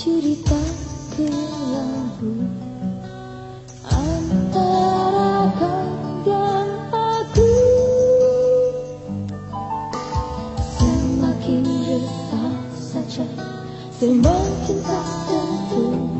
cerita kelabu antara kau dan aku semakin resah saja semakin tak tentu.